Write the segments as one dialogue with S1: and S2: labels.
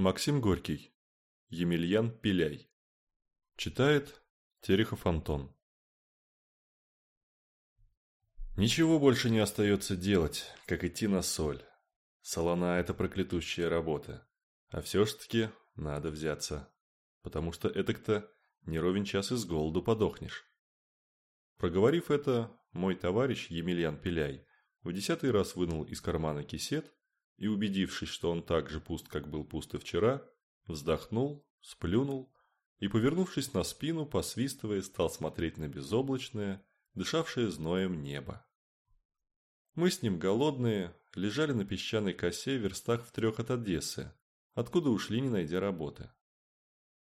S1: Максим Горький. Емельян Пиляй. Читает Терехов Антон. Ничего больше не остается делать, как идти на соль. Солона – это проклятущая работа. А все ж таки надо взяться. Потому что этак-то не ровен час из голоду подохнешь. Проговорив это, мой товарищ Емельян Пиляй в десятый раз вынул из кармана кисет и, убедившись, что он так же пуст, как был пуст и вчера, вздохнул, сплюнул и, повернувшись на спину, посвистывая, стал смотреть на безоблачное, дышавшее зноем небо. Мы с ним голодные, лежали на песчаной косе в верстах в трех от Одессы, откуда ушли, не найдя работы.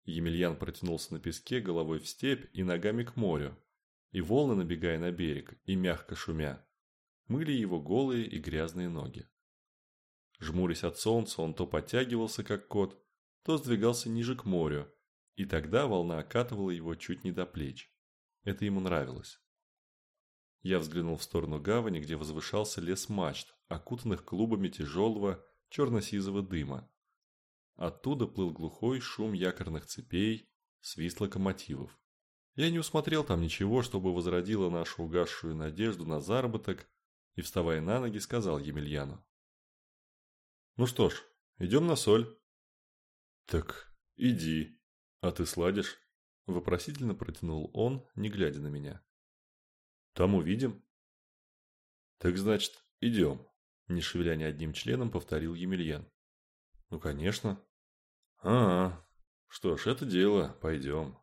S1: Емельян протянулся на песке головой в степь и ногами к морю, и волны, набегая на берег и мягко шумя, мыли его голые и грязные ноги. Жмурясь от солнца, он то подтягивался, как кот, то сдвигался ниже к морю, и тогда волна окатывала его чуть не до плеч. Это ему нравилось. Я взглянул в сторону гавани, где возвышался лес мачт, окутанных клубами тяжелого черно-сизого дыма. Оттуда плыл глухой шум якорных цепей, свист локомотивов. Я не усмотрел там ничего, чтобы возродило нашу угасшую надежду на заработок, и, вставая на ноги, сказал Емельяну. Ну что ж, идем на соль. Так, иди. А ты сладишь? Вопросительно протянул он, не глядя на меня. Там увидим. Так значит, идем. Не шевеля ни одним членом, повторил Емельян. Ну, конечно. А, -а. что ж, это дело, пойдем.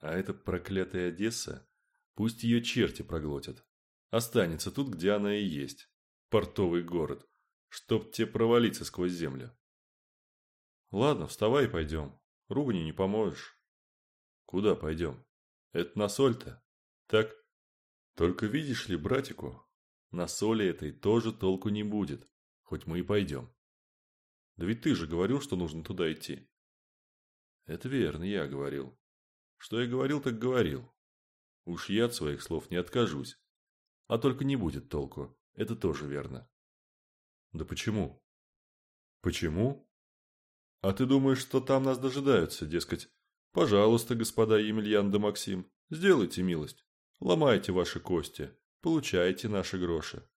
S1: А эта проклятая Одесса, пусть ее черти проглотят. Останется тут, где она и есть. Портовый город чтоб тебе провалиться сквозь землю. Ладно, вставай и пойдем. Ругани не поможешь. Куда пойдем? Это на соль-то. Так? Только видишь ли, братику, на соли этой тоже толку не будет, хоть мы и пойдем. Да ведь ты же говорил, что нужно туда идти. Это верно, я говорил. Что я говорил, так говорил. Уж я от своих слов не откажусь. А только не будет толку, это тоже верно. Да почему? Почему? А ты думаешь, что там нас дожидаются, дескать? Пожалуйста, господа Емельян да Максим, сделайте милость. Ломайте ваши кости, получайте наши гроши.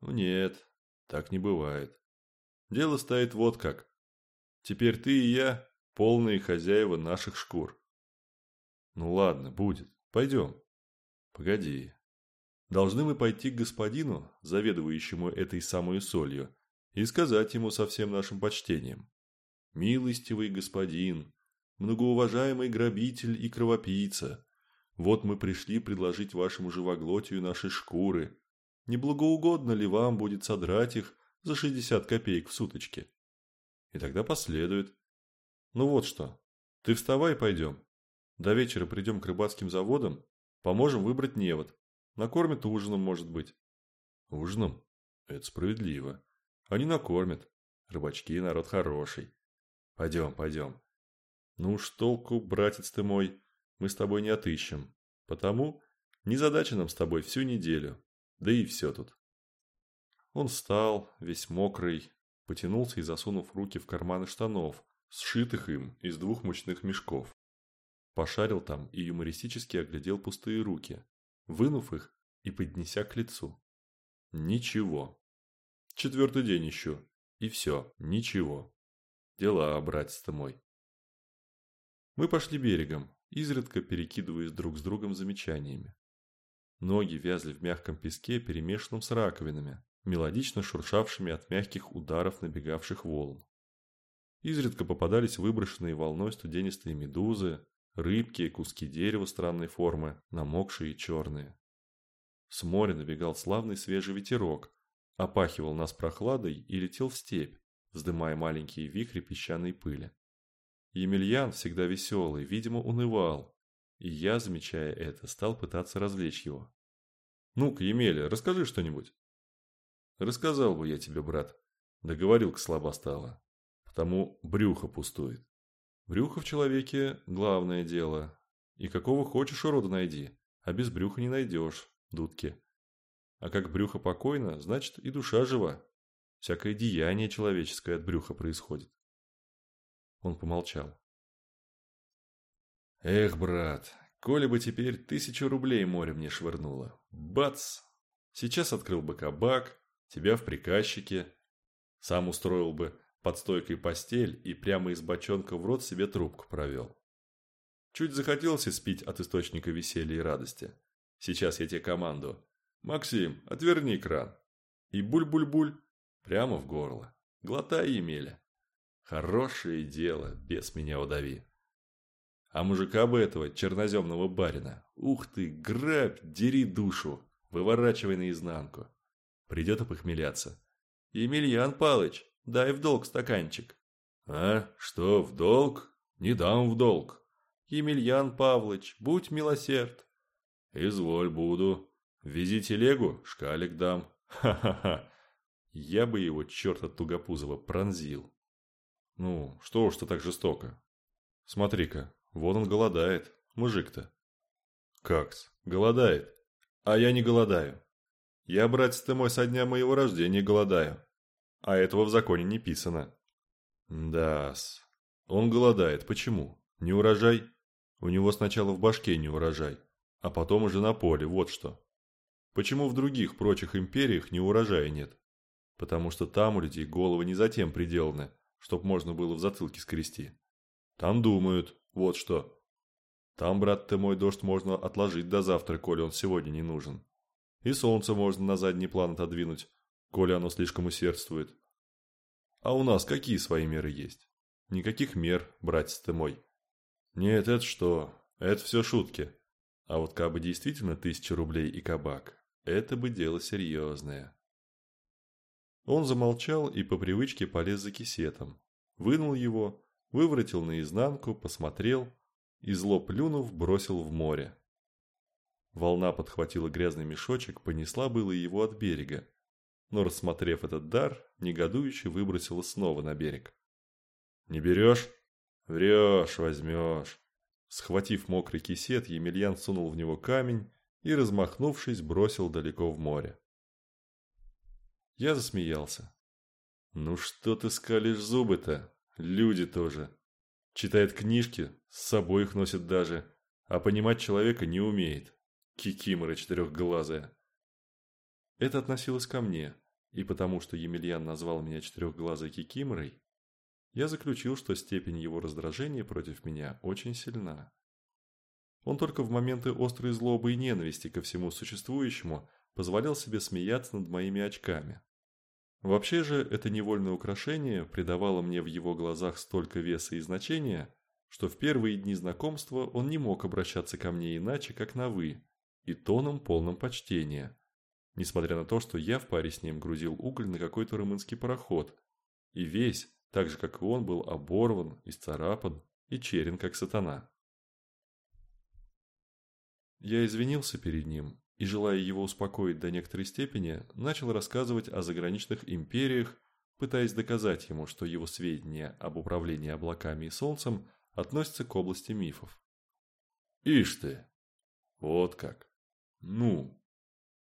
S1: Ну нет, так не бывает. Дело стоит вот как. Теперь ты и я полные хозяева наших шкур. Ну ладно, будет. Пойдем. Погоди, должны мы пойти к господину, заведующему этой самой солью, и сказать ему со всем нашим почтением. «Милостивый господин, многоуважаемый грабитель и кровопийца, вот мы пришли предложить вашему живоглотию наши шкуры. Не благоугодно ли вам будет содрать их за 60 копеек в суточке?» И тогда последует. «Ну вот что, ты вставай пойдем. До вечера придем к рыбацким заводам, поможем выбрать невод, Накормят ужином, может быть. Ужином? Это справедливо. Они накормят. Рыбачки и – народ хороший. Пойдем, пойдем. Ну уж толку, братец ты мой, мы с тобой не отыщем. Потому не задача нам с тобой всю неделю. Да и все тут. Он встал, весь мокрый, потянулся и засунув руки в карманы штанов, сшитых им из двух мучных мешков. Пошарил там и юмористически оглядел пустые руки, вынув их и поднеся к лицу. Ничего. Четвертый день еще. И все. Ничего. Дела, братец ты мой. Мы пошли берегом, изредка перекидываясь друг с другом замечаниями. Ноги вязли в мягком песке, перемешанном с раковинами, мелодично шуршавшими от мягких ударов набегавших волн. Изредка попадались выброшенные волной студенистые медузы, Рыбки, куски дерева странной формы, намокшие и черные. С моря набегал славный свежий ветерок, опахивал нас прохладой и летел в степь, вздымая маленькие вихри песчаной пыли. Емельян, всегда веселый, видимо, унывал, и я, замечая это, стал пытаться развлечь его. «Ну-ка, Емеля, расскажи что-нибудь». «Рассказал бы я тебе, брат», — договорил к слабо стало, потому брюхо пустует. Брюхо в человеке – главное дело. И какого хочешь урода найди, а без брюха не найдешь, дудки. А как брюхо покойно, значит и душа жива. Всякое деяние человеческое от брюха происходит. Он помолчал. Эх, брат, коли бы теперь тысячу рублей море мне швырнуло. Бац! Сейчас открыл бы кабак, тебя в приказчике. Сам устроил бы под стойкой постель и прямо из бочонка в рот себе трубку провел. Чуть захотелось испить от источника веселья и радости. Сейчас я тебе команду. «Максим, отверни кран!» И буль-буль-буль прямо в горло. Глотай, Емеля. Хорошее дело, без меня удави. А мужика бы этого, черноземного барина, ух ты, грабь, дери душу, выворачивай наизнанку. Придет опохмеляться. «Емельян Палыч!» Дай в долг стаканчик. А? Что, в долг? Не дам в долг. Емельян Павлович, будь милосерд. Изволь буду. Вези телегу, шкалик дам. Ха-ха-ха. Я бы его, черт от Тугопузова, пронзил. Ну, что уж ты так жестоко? Смотри-ка, вон он голодает, мужик-то. Какс, голодает. А я не голодаю. Я, братец ты мой, со дня моего рождения голодаю. А этого в законе не писано. Да. Он голодает. Почему? Не урожай? У него сначала в башке не урожай, а потом уже на поле, вот что. Почему в других прочих империях не урожая нет? Потому что там у людей головы не затем приделаны, чтоб можно было в затылке скрести. Там думают, вот что. Там, брат ты мой, дождь можно отложить до завтра, коли он сегодня не нужен. И солнце можно на задний план отодвинуть, коли оно слишком усердствует. А у нас какие свои меры есть? Никаких мер, братец ты мой. Нет, это что? Это все шутки. А вот кабы действительно тысяча рублей и кабак, это бы дело серьезное. Он замолчал и по привычке полез за кисетом. Вынул его, выворотил наизнанку, посмотрел и, зло плюнув, бросил в море. Волна подхватила грязный мешочек, понесла было его от берега, но, рассмотрев этот дар, негодующе выбросила снова на берег. «Не берешь? Врешь, возьмешь!» Схватив мокрый кисет, Емельян сунул в него камень и, размахнувшись, бросил далеко в море. Я засмеялся. «Ну что ты скалишь зубы-то? Люди тоже. Читает книжки, с собой их носит даже, а понимать человека не умеет. Кикимора четырехглазая». Это относилось ко мне, и потому что Емельян назвал меня четырехглазой кикиморой, я заключил, что степень его раздражения против меня очень сильна. Он только в моменты острой злобы и ненависти ко всему существующему позволял себе смеяться над моими очками. Вообще же это невольное украшение придавало мне в его глазах столько веса и значения, что в первые дни знакомства он не мог обращаться ко мне иначе, как на «вы», и тоном полным почтения, несмотря на то, что я в паре с ним грузил уголь на какой-то румынский пароход, и весь, так же как и он, был оборван, исцарапан и черен, как сатана. Я извинился перед ним и, желая его успокоить до некоторой степени, начал рассказывать о заграничных империях, пытаясь доказать ему, что его сведения об управлении облаками и солнцем относятся к области мифов. «Ишь ты! Вот как! Ну,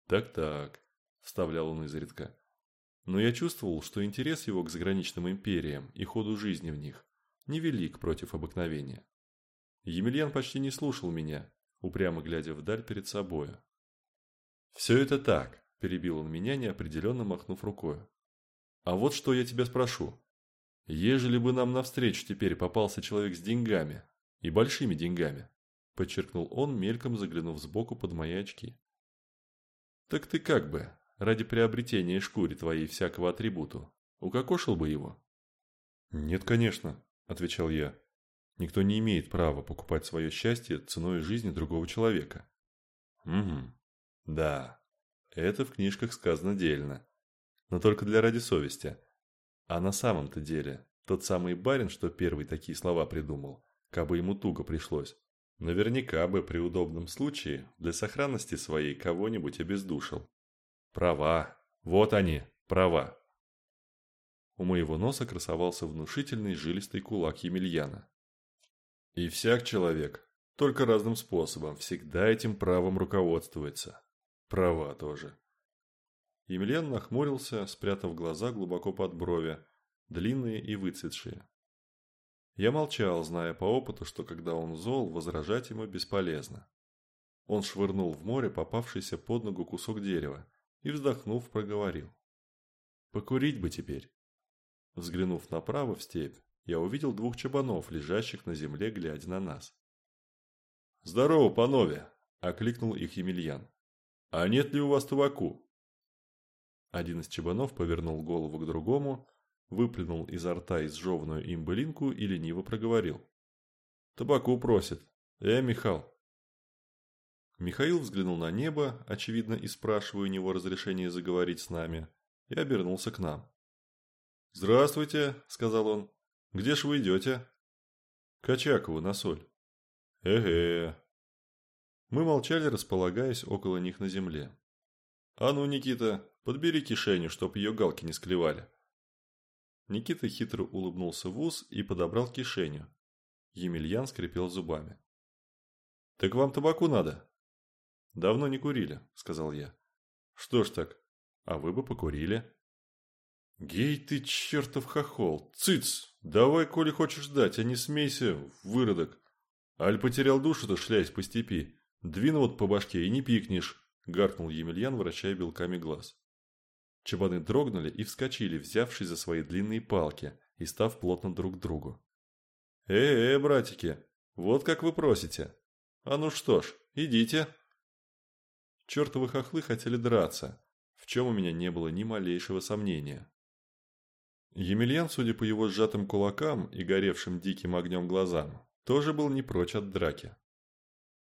S1: «Так-так», – вставлял он изредка. Но я чувствовал, что интерес его к заграничным империям и ходу жизни в них невелик против обыкновения. Емельян почти не слушал меня, упрямо глядя вдаль перед собою. «Все это так», – перебил он меня, неопределенно махнув рукой. «А вот что я тебя спрошу. Ежели бы нам навстречу теперь попался человек с деньгами, и большими деньгами», – подчеркнул он, мельком заглянув сбоку под мои очки. Так ты как бы, ради приобретения шкуре твоей всякого атрибуту, укокошил бы его? Нет, конечно, отвечал я. Никто не имеет права покупать свое счастье ценой жизни другого человека. Угу. Да. Это в книжках сказано дельно. Но только для ради совести. А на самом-то деле, тот самый барин, что первый такие слова придумал, кабы ему туго пришлось, Наверняка бы при удобном случае для сохранности своей кого-нибудь обездушил. Права. Вот они, права. У моего носа красовался внушительный жилистый кулак Емельяна. И всяк человек, только разным способом, всегда этим правом руководствуется. Права тоже. Емельян нахмурился, спрятав глаза глубоко под брови, длинные и выцветшие. Я молчал, зная по опыту, что когда он зол, возражать ему бесполезно. Он швырнул в море попавшийся под ногу кусок дерева и, вздохнув, проговорил. «Покурить бы теперь!» Взглянув направо в степь, я увидел двух чабанов, лежащих на земле, глядя на нас. «Здорово, панове!» – окликнул их Емельян. «А нет ли у вас табаку?» Один из чабанов повернул голову к другому выплюнул изо рта изжеванную им былинку и лениво проговорил. «Табаку просит. Э, Михал!» Михаил взглянул на небо, очевидно, и спрашивая у него разрешение заговорить с нами, и обернулся к нам. «Здравствуйте», — сказал он. «Где ж вы идете?» «Качакову на соль». «Эге». Мы молчали, располагаясь около них на земле. «А ну, Никита, подбери кишеню, чтоб ее галки не склевали», Никита хитро улыбнулся в ус и подобрал кишеню. Емельян скрипел зубами. «Так вам табаку надо?» «Давно не курили», — сказал я. «Что ж так, а вы бы покурили». «Гей ты, чертов хохол! Цыц! Давай, коли хочешь ждать, а не смейся, выродок! Аль потерял душу-то, шляясь по степи. Двину вот по башке и не пикнешь!» — гаркнул Емельян, вращая белками глаз. Чабаны дрогнули и вскочили, взявшись за свои длинные палки и став плотно друг к другу. «Э-э, братики, вот как вы просите. А ну что ж, идите!» Чертовы хохлы хотели драться, в чем у меня не было ни малейшего сомнения. Емельян, судя по его сжатым кулакам и горевшим диким огнем глазам, тоже был не прочь от драки.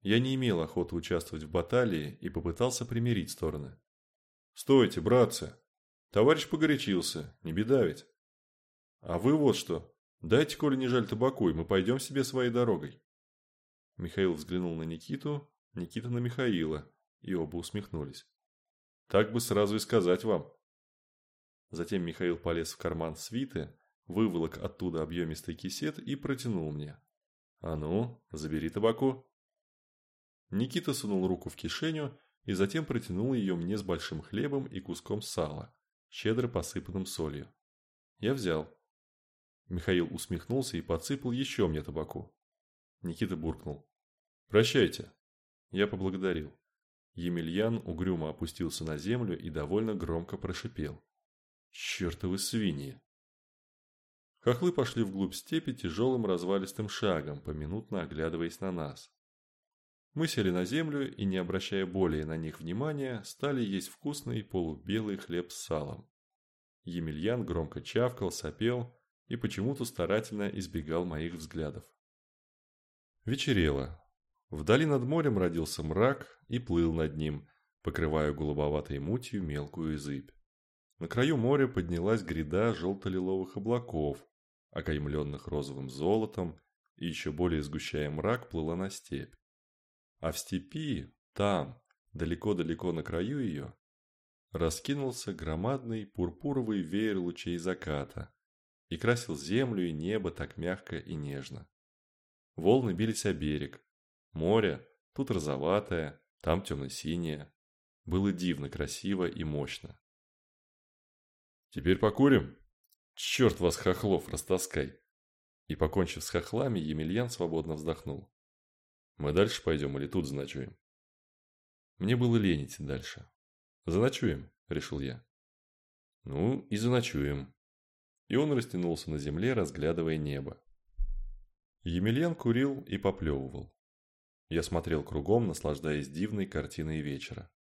S1: Я не имел охоты участвовать в баталии и попытался примирить стороны. «Стойте, братцы! Товарищ погорячился, не беда ведь. А вы вот что, дайте, коли не жаль табаку, и мы пойдем себе своей дорогой. Михаил взглянул на Никиту, Никита на Михаила, и оба усмехнулись. Так бы сразу и сказать вам. Затем Михаил полез в карман свиты, выволок оттуда объемистый кисет и протянул мне. «А ну, забери табаку». Никита сунул руку в кишеню и затем протянул ее мне с большим хлебом и куском сала щедро посыпанным солью. Я взял. Михаил усмехнулся и подсыпал еще мне табаку. Никита буркнул. «Прощайте». Я поблагодарил. Емельян угрюмо опустился на землю и довольно громко прошипел. «Чертовы свиньи!» Хохлы пошли вглубь степи тяжелым развалистым шагом, поминутно оглядываясь на нас. Мы сели на землю и, не обращая более на них внимания, стали есть вкусный полубелый хлеб с салом. Емельян громко чавкал, сопел и почему-то старательно избегал моих взглядов. Вечерело. Вдали над морем родился мрак и плыл над ним, покрывая голубоватой мутью мелкую зыбь. На краю моря поднялась гряда желто-лиловых облаков, окаймленных розовым золотом, и еще более сгущая мрак плыла на степь. А в степи, там, далеко-далеко на краю ее, раскинулся громадный пурпуровый веер лучей заката и красил землю и небо так мягко и нежно. Волны бились о берег. Море, тут розоватое, там темно-синее. Было дивно красиво и мощно. «Теперь покурим? Черт вас, хохлов, растаскай!» И, покончив с хохлами, Емельян свободно вздохнул. Мы дальше пойдем или тут заночуем? Мне было лень идти дальше. Заночуем, решил я. Ну и заночуем. И он растянулся на земле, разглядывая небо. Емельян курил и поплевывал. Я смотрел кругом, наслаждаясь дивной картиной вечера.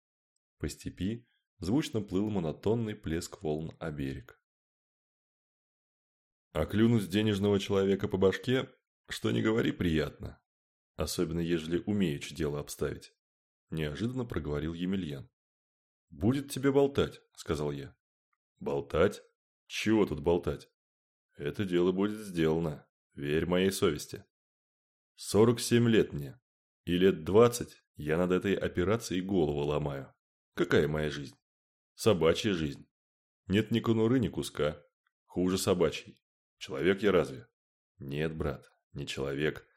S1: По степи звучно плыл монотонный плеск волн о берег. А клюнуть денежного человека по башке, что не говори, приятно особенно ежели умеючи дело обставить», – неожиданно проговорил Емельян. «Будет тебе болтать», – сказал я. «Болтать? Чего тут болтать? Это дело будет сделано, верь моей совести. 47 лет мне, и лет 20 я над этой операцией голову ломаю. Какая моя жизнь? Собачья жизнь. Нет ни конуры, ни куска. Хуже собачьей. Человек я разве? Нет, брат, не человек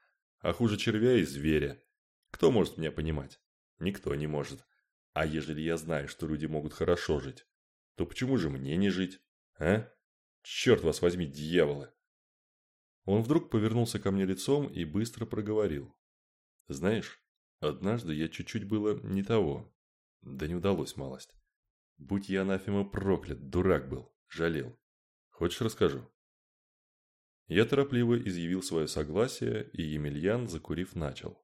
S1: а хуже червя и зверя. Кто может меня понимать? Никто не может. А ежели я знаю, что люди могут хорошо жить, то почему же мне не жить? А? Черт вас возьми, дьяволы!» Он вдруг повернулся ко мне лицом и быстро проговорил. «Знаешь, однажды я чуть-чуть было не того. Да не удалось малость. Будь я анафема проклят, дурак был, жалел. Хочешь расскажу?» Я торопливо изъявил свое согласие, и Емельян, закурив, начал.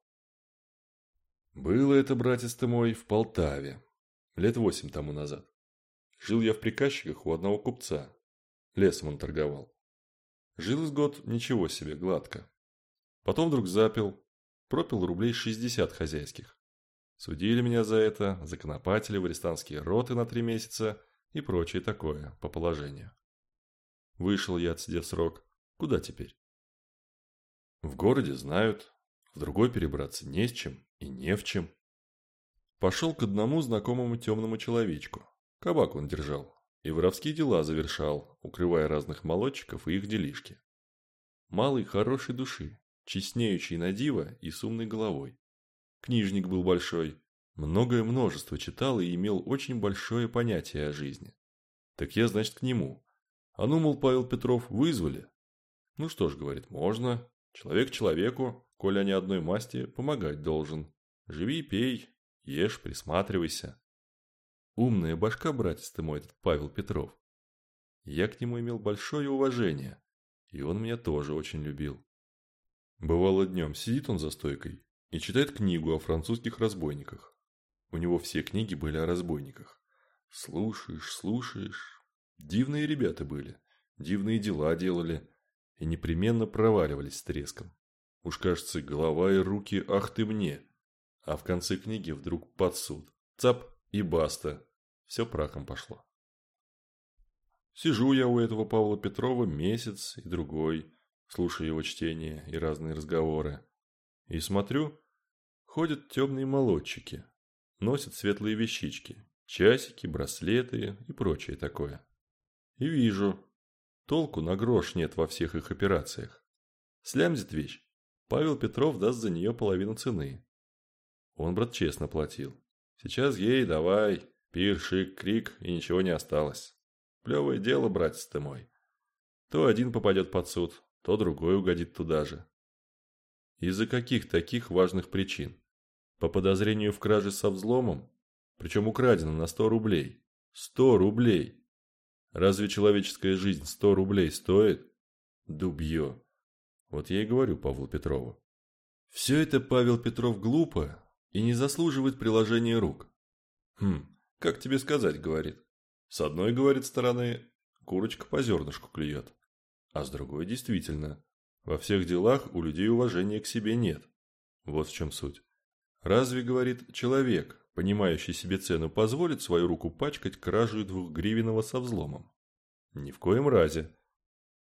S1: Было это, братец ты мой, в Полтаве. Лет восемь тому назад. Жил я в приказчиках у одного купца. Лесом он торговал. Жил с год ничего себе, гладко. Потом вдруг запил, пропил рублей 60 хозяйских. Судили меня за это, законопатили в арестантские роты на три месяца и прочее такое по положению. Вышел я, отсидев срок, Куда теперь? В городе знают, в другой перебраться не с чем и не в чем. Пошел к одному знакомому темному человечку. Кабак он держал и воровские дела завершал, укрывая разных молодчиков и их делишки. Малый хорошей души, честнеющий на диво и с умной головой. Книжник был большой, многое множество читал и имел очень большое понятие о жизни. Так я, значит, к нему. А ну, мол, Павел Петров, вызвали, ну что ж, говорит, можно. Человек человеку, коли они одной масти, помогать должен. Живи, пей, ешь, присматривайся. Умная башка, братец ты мой, этот Павел Петров. Я к нему имел большое уважение, и он меня тоже очень любил. Бывало днем сидит он за стойкой и читает книгу о французских разбойниках. У него все книги были о разбойниках. Слушаешь, слушаешь. Дивные ребята были, дивные дела делали – и непременно проваливались с треском. Уж кажется, голова и руки «ах ты мне!» А в конце книги вдруг подсуд. Цап и баста. Все прахом пошло. Сижу я у этого Павла Петрова месяц и другой, слушаю его чтения и разные разговоры. И смотрю, ходят темные молодчики, носят светлые вещички, часики, браслеты и прочее такое. И вижу, Толку на грош нет во всех их операциях. Слямзит вещь. Павел Петров даст за нее половину цены. Он, брат, честно платил. Сейчас ей давай, пир, шик, крик, и ничего не осталось. Плевое дело, братец ты мой. То один попадет под суд, то другой угодит туда же. Из-за каких таких важных причин? По подозрению в краже со взломом? Причем украдено на сто рублей. Сто рублей! Разве человеческая жизнь сто рублей стоит? Дубье. Вот я и говорю Павлу Петрову. Все это Павел Петров глупо и не заслуживает приложения рук. Хм, как тебе сказать, говорит. С одной, говорит, стороны, курочка по зернышку клюет. А с другой, действительно, во всех делах у людей уважения к себе нет. Вот в чем суть. Разве, говорит, человек понимающий себе цену, позволит свою руку пачкать кражу двухгривенного со взломом. Ни в коем разе.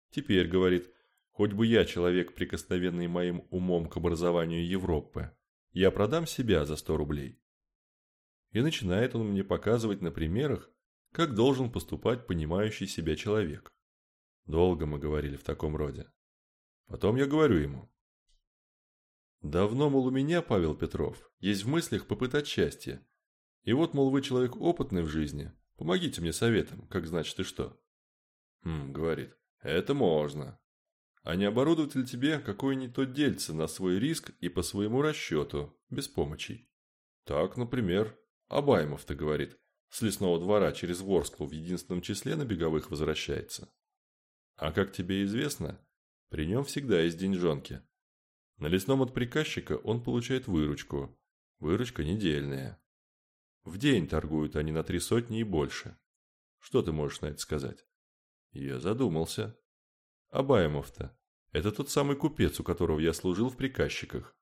S1: Теперь, говорит, хоть бы я человек, прикосновенный моим умом к образованию Европы, я продам себя за 100 рублей. И начинает он мне показывать на примерах, как должен поступать понимающий себя человек. Долго мы говорили в таком роде. Потом я говорю ему, Давно, мол, у меня, Павел Петров, есть в мыслях попытать счастье. И вот, мол, вы человек опытный в жизни, помогите мне советом, как значит и что. Хм, говорит, это можно. А не оборудовать ли тебе какое-нибудь то дельце на свой риск и по своему расчету, без помощи? Так, например, Абаймов-то, говорит, с лесного двора через Ворсклу в единственном числе на беговых возвращается. А как тебе известно, при нем всегда есть деньжонки. На лесном от приказчика он получает выручку. Выручка недельная. В день торгуют они на три сотни и больше. Что ты можешь на это сказать? Я задумался. Абаемов-то. Это тот самый купец, у которого я служил в приказчиках.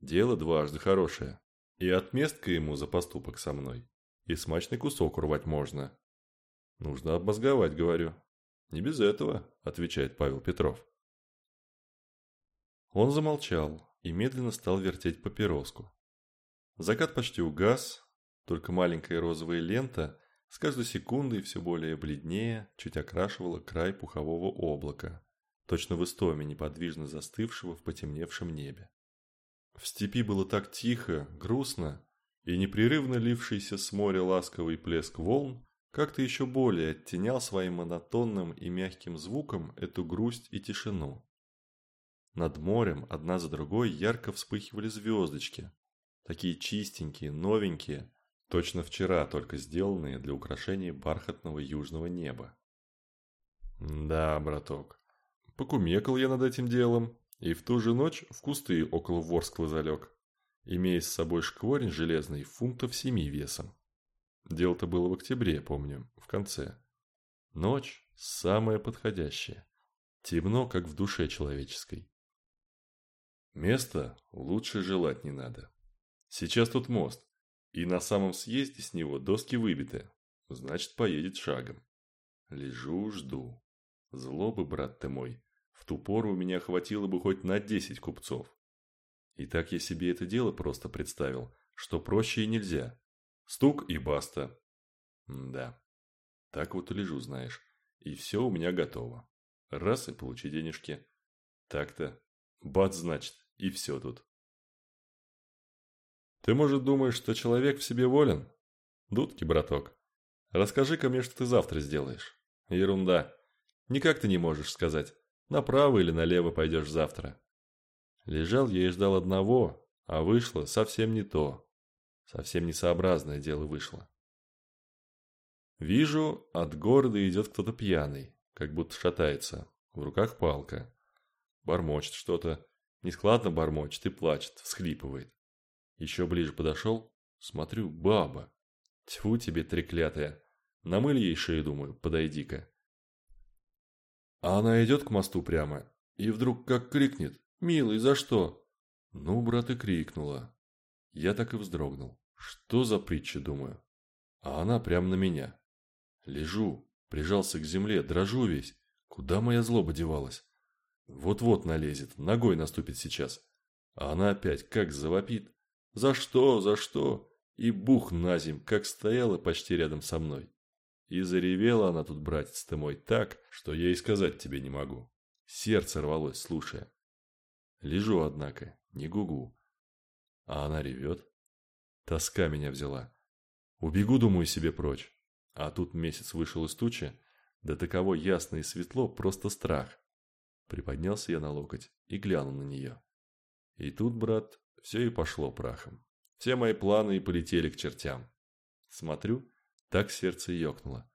S1: Дело дважды хорошее. И отместка ему за поступок со мной. И смачный кусок урвать можно. Нужно обмозговать, говорю. Не без этого, отвечает Павел Петров. Он замолчал и медленно стал вертеть папироску. Закат почти угас, только маленькая розовая лента с каждой секундой все более бледнее чуть окрашивала край пухового облака, точно в истоме неподвижно застывшего в потемневшем небе. В степи было так тихо, грустно, и непрерывно лившийся с моря ласковый плеск волн как-то еще более оттенял своим монотонным и мягким звуком эту грусть и тишину. Над морем одна за другой ярко вспыхивали звездочки. Такие чистенькие, новенькие, точно вчера только сделанные для украшения бархатного южного неба. Да, браток, покумекал я над этим делом, и в ту же ночь в кусты около Ворскла залег, имея с собой шкворень железный фунтов семи весом. Дело-то было в октябре, помню, в конце. Ночь самая подходящая. Темно, как в душе человеческой. Место лучше желать не надо. Сейчас тут мост, и на самом съезде с него доски выбиты. Значит, поедет шагом. Лежу, жду. Злобы брат ты мой, в ту пору у меня хватило бы хоть на десять купцов. И так я себе это дело просто представил, что проще и нельзя. Стук и баста. М да. Так вот лежу, знаешь. И все у меня готово. Раз и получи денежки. Так-то. Бат значит. И все тут. Ты, может, думаешь, что человек в себе волен? Дудки, браток. Расскажи-ка мне, что ты завтра сделаешь. Ерунда. Никак ты не можешь сказать, направо или налево пойдешь завтра. Лежал я и ждал одного, а вышло совсем не то. Совсем несообразное дело вышло. Вижу, от города идет кто-то пьяный, как будто шатается. В руках палка. Бормочет что-то, Нескладно бормочет и плачет, всхлипывает. Еще ближе подошел, смотрю, баба. Тьфу тебе, треклятая. Намыль ей шею, думаю, подойди-ка. А она идет к мосту прямо, и вдруг как крикнет. «Милый, за что?» Ну, брат, и крикнула. Я так и вздрогнул. Что за притча, думаю? А она прямо на меня. Лежу, прижался к земле, дрожу весь. Куда моя злоба девалась? Вот-вот налезет, ногой наступит сейчас. А она опять как завопит. «За что? За что?» И бух на земь, как стояла почти рядом со мной. И заревела она тут, братец ты мой, так, что я и сказать тебе не могу. Сердце рвалось, слушая. Лежу, однако, не гугу. А она ревет. Тоска меня взяла. Убегу, думаю, себе прочь. А тут месяц вышел из тучи, да таково ясно и светло, просто страх. Приподнялся я на локоть и глянул на нее. И тут, брат, все и пошло прахом. Все мои планы и полетели к чертям. Смотрю, так сердце ёкнуло.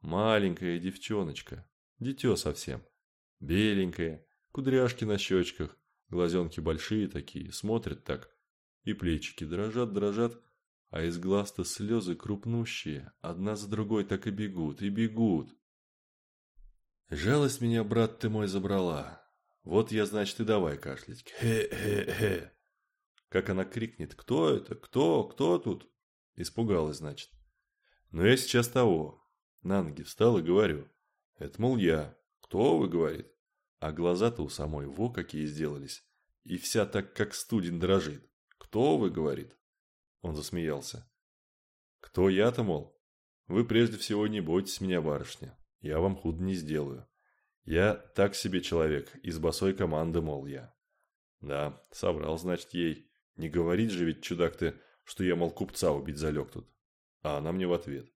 S1: Маленькая девчоночка, дитё совсем. Беленькая, кудряшки на щёчках, глазенки большие такие, смотрят так. И плечики дрожат, дрожат, а из глаз-то слезы крупнущие, одна за другой так и бегут, и бегут. Жалость меня, брат ты мой, забрала. Вот я, значит, и давай кашлять. Хе-хе-хе. Как она крикнет, кто это, кто, кто тут? Испугалась, значит. Но я сейчас того. На ноги встал и говорю. Это, мол, я. Кто вы, говорит. А глаза-то у самой во какие сделались. И вся так, как студень дрожит. Кто вы, говорит. Он засмеялся. Кто я-то, мол? Вы прежде всего не бойтесь меня, барышня я вам худ не сделаю. Я так себе человек, из босой команды, мол, я. Да, соврал, значит, ей. Не говорит же ведь, чудак ты, что я, мол, купца убить залег тут. А она мне в ответ.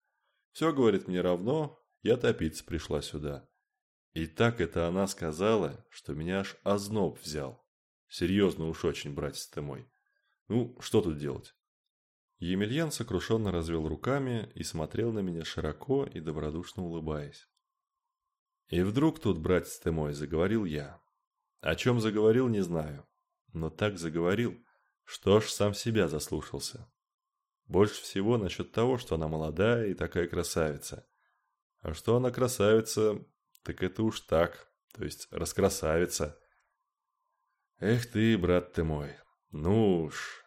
S1: Все, говорит, мне равно, я топиться пришла сюда. И так это она сказала, что меня аж озноб взял. Серьезно уж очень, братец ты мой. Ну, что тут делать? Емельян сокрушенно развел руками и смотрел на меня широко и добродушно улыбаясь. «И вдруг тут, братец ты мой, заговорил я. О чем заговорил, не знаю, но так заговорил, что ж сам себя заслушался. Больше всего насчет того, что она молодая и такая красавица. А что она красавица, так это уж так, то есть раскрасавица. Эх ты, брат ты мой, ну уж,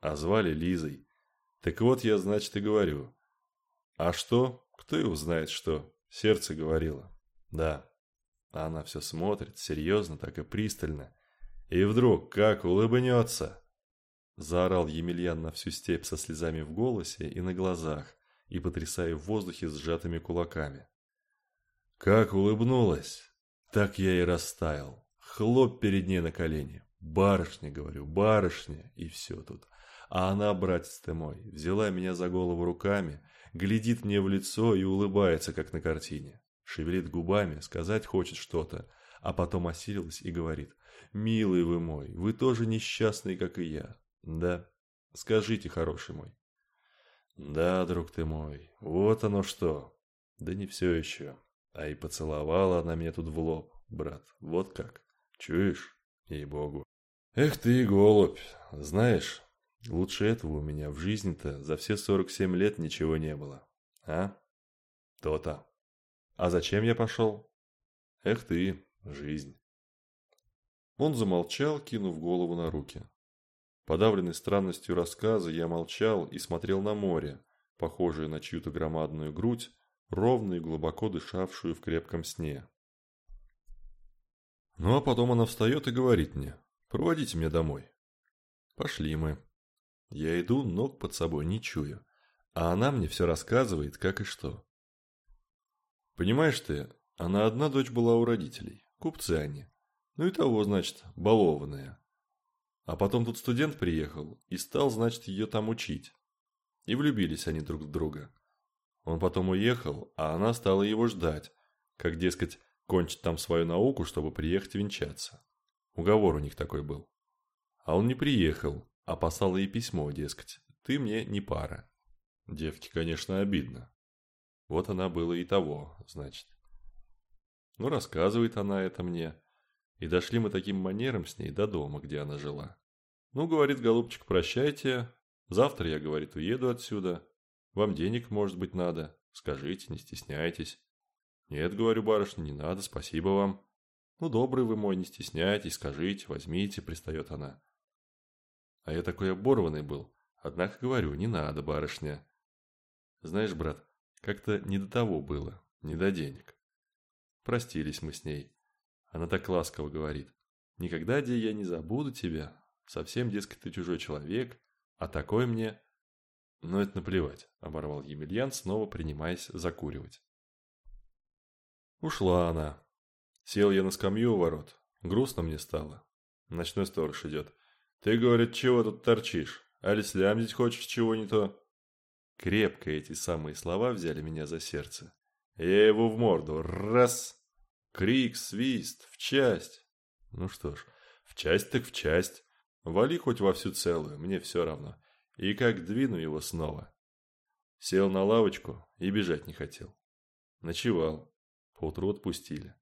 S1: а звали Лизой». Так вот я, значит, и говорю. А что? Кто его знает что? Сердце говорило. Да. А она все смотрит, серьезно, так и пристально. И вдруг как улыбнется. Заорал Емельян на всю степь со слезами в голосе и на глазах, и потрясая в воздухе сжатыми кулаками. Как улыбнулась, так я и растаял. Хлоп перед ней на колени. Барышня, говорю, барышня, и все тут. А она, братец ты мой, взяла меня за голову руками, глядит мне в лицо и улыбается, как на картине. Шевелит губами, сказать хочет что-то, а потом осилилась и говорит. «Милый вы мой, вы тоже несчастный, как и я. Да, скажите, хороший мой». «Да, друг ты мой, вот оно что». «Да не все еще. А и поцеловала она меня тут в лоб, брат. Вот как. Чуешь? Ей-богу». «Эх ты, голубь, знаешь...» Лучше этого у меня в жизни-то за все 47 лет ничего не было. А? То-то. А зачем я пошел? Эх ты, жизнь. Он замолчал, кинув голову на руки. Подавленный странностью рассказа, я молчал и смотрел на море, похожее на чью-то громадную грудь, ровно и глубоко дышавшую в крепком сне. Ну а потом она встает и говорит мне, проводите меня домой. Пошли мы. Я иду, ног под собой не чую. А она мне все рассказывает, как и что. Понимаешь ты, она одна дочь была у родителей. Купцы они. Ну и того, значит, балованная. А потом тут студент приехал и стал, значит, ее там учить. И влюбились они друг в друга. Он потом уехал, а она стала его ждать, как, дескать, кончить там свою науку, чтобы приехать венчаться. Уговор у них такой был. А он не приехал, а послал ей письмо, дескать, ты мне не пара. Девке, конечно, обидно. Вот она была и того, значит. Ну, рассказывает она это мне. И дошли мы таким манером с ней до дома, где она жила. Ну, говорит голубчик, прощайте. Завтра я, говорит, уеду отсюда. Вам денег, может быть, надо. Скажите, не стесняйтесь. Нет, говорю, барышня, не надо, спасибо вам. Ну, добрый вы мой, не стесняйтесь, скажите, возьмите, пристает она. А я такой оборванный был. Однако говорю, не надо, барышня. Знаешь, брат, как-то не до того было, не до денег. Простились мы с ней. Она так ласково говорит. Никогда, де, я не забуду тебя. Совсем, дескать, ты чужой человек, а такой мне... Но это наплевать, оборвал Емельян, снова принимаясь закуривать. Ушла она. Сел я на скамью у ворот. Грустно мне стало. Ночной сторож идет. «Ты, говорит, чего тут торчишь? Али слямзить хочешь чего не то?» Крепко эти самые слова взяли меня за сердце. Я его в морду. Раз! Крик, свист, в часть. Ну что ж, в часть так в часть. Вали хоть во всю целую, мне все равно. И как двину его снова. Сел на лавочку и бежать не хотел. Ночевал. Поутру отпустили.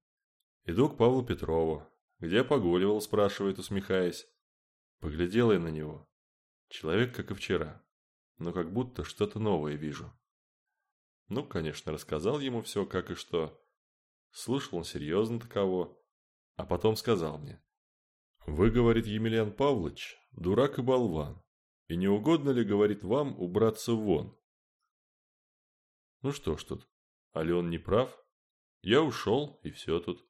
S1: Иду к Павлу Петрову. «Где погуливал?» – спрашивает, усмехаясь. Поглядела я на него. Человек, как и вчера, но как будто что-то новое вижу. Ну, конечно, рассказал ему все, как и что. Слушал он серьезно такого, а потом сказал мне. «Вы, — говорит Емельян Павлович, — дурак и болван, и не угодно ли, — говорит, — вам убраться вон?» Ну что ж тут, а ли он не прав? Я ушел, и все тут.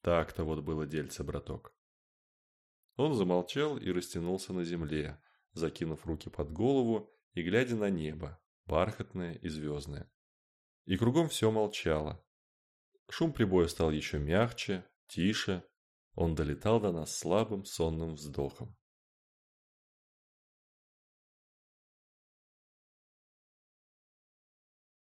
S1: Так-то вот было дельце, браток. Он замолчал и растянулся на земле, закинув руки под голову и глядя на небо, бархатное и звездное. И кругом все молчало. Шум прибоя стал еще мягче, тише. Он долетал до нас слабым сонным вздохом.